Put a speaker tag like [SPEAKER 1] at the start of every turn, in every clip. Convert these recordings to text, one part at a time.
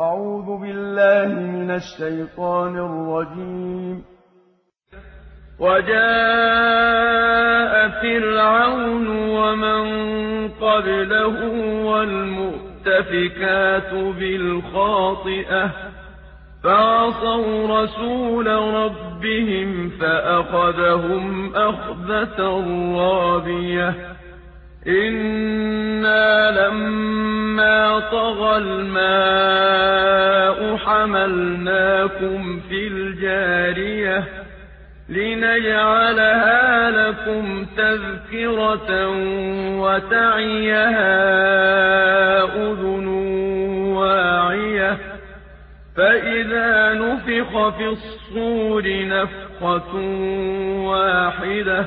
[SPEAKER 1] أعوذ بالله من الشيطان الرجيم.
[SPEAKER 2] وجاء فرعون ومن قبله والمؤتفكات بالخاطئة فعصوا رسول ربهم فأخذهم أخذة رابية. إنا لما طغى الماء حملناكم في الجارية لنجعلها لكم تذكرة وتعيها أذن واعية فإذا نفخ في الصور نفخة واحدة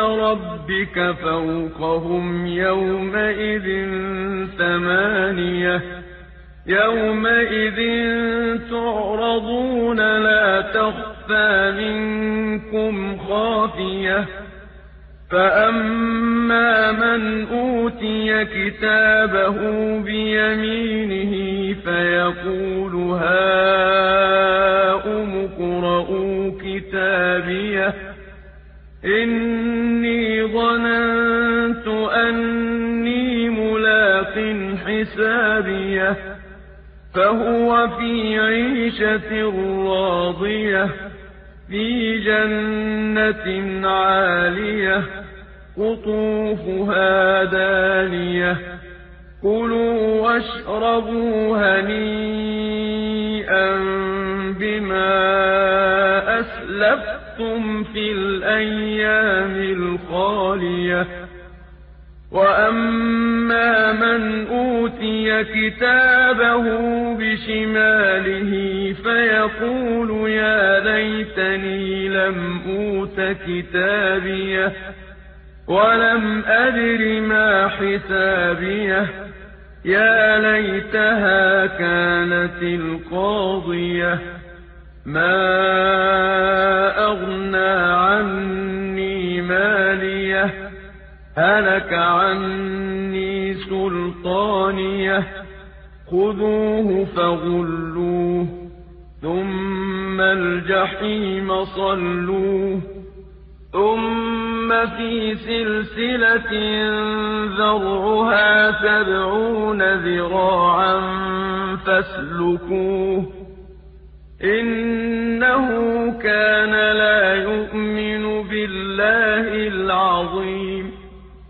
[SPEAKER 2] ربك فوقهم يومئذ ثمانية. يومئذ تعرضون لا تخفى منكم خافية. فأما من أوتي كتابه بيمينه فيقول هاؤم اقْرَءُوا كتابيه. إني ظننت أني ملاق حسابيه فهو في عيشة راضية في جنة عالية قطوفها دانية. كلوا واشربوا هنيئا بما أسلفتم في الأيام الخالية وأما من أوتي كتابه بشماله فيقول يا ليتني لم أوت كتابيه ولم أدر ما حسابيه يا ليتها كانت القاضية ما عني مالية هلك عني سلطانية. خذوه فغلوه ثم الجحيم صلوه. ثم في سلسلة ذرعها سبعون ذراعا فاسلكوه. إنه كان